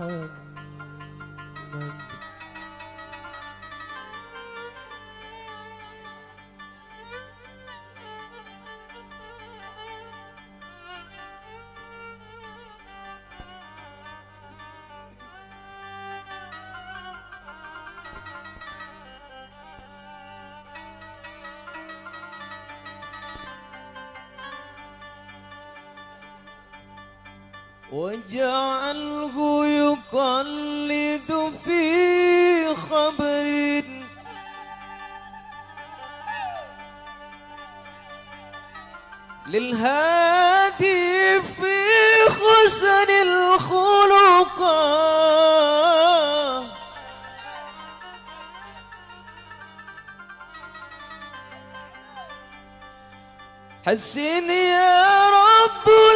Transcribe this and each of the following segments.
محمد وجعله يقلد في خبر. للهادي في حسن الخلق. حسن يا رب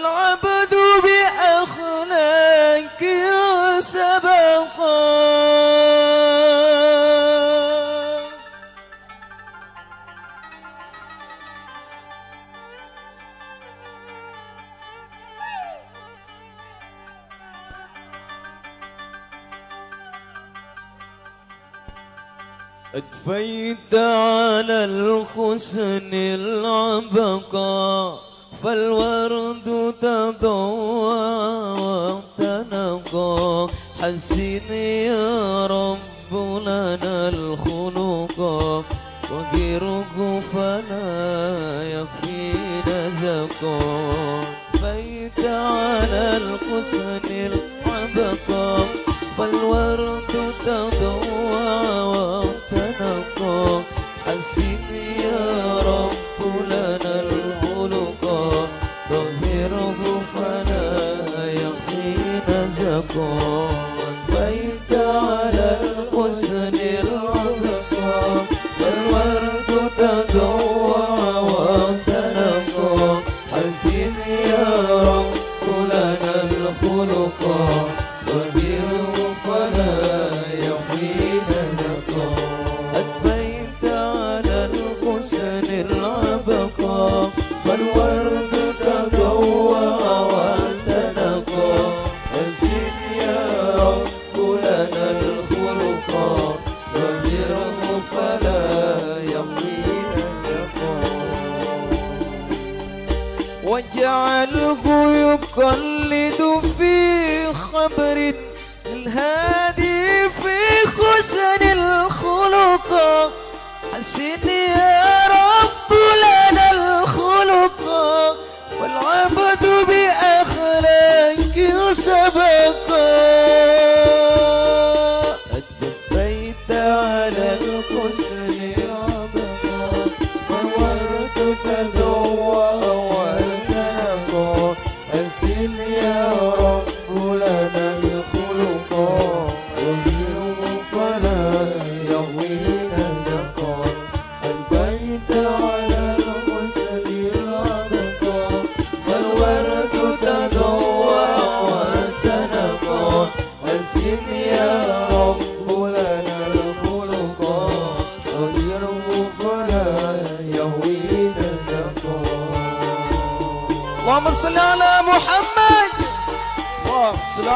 فالعبد بأخلاق سبقا. أدفيت على الحسن العبقى. فالورد تضوى واعتنقى حسن يا رب لنا الخلق وغيره فلا يكفينا زكا بيت على الحسن العبقى Lord. وجعله يقلد في خبر الهادي في حسن الخلق. حسن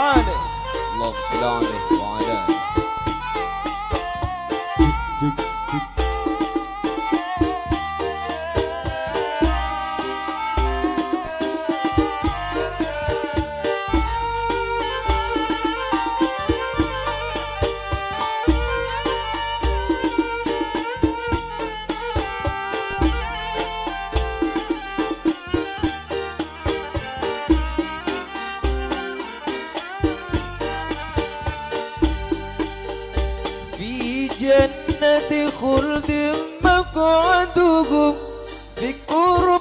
اللهم صل عليه اللهم صل خلد مقعده في قربك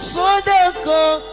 sonho de cor.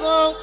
go,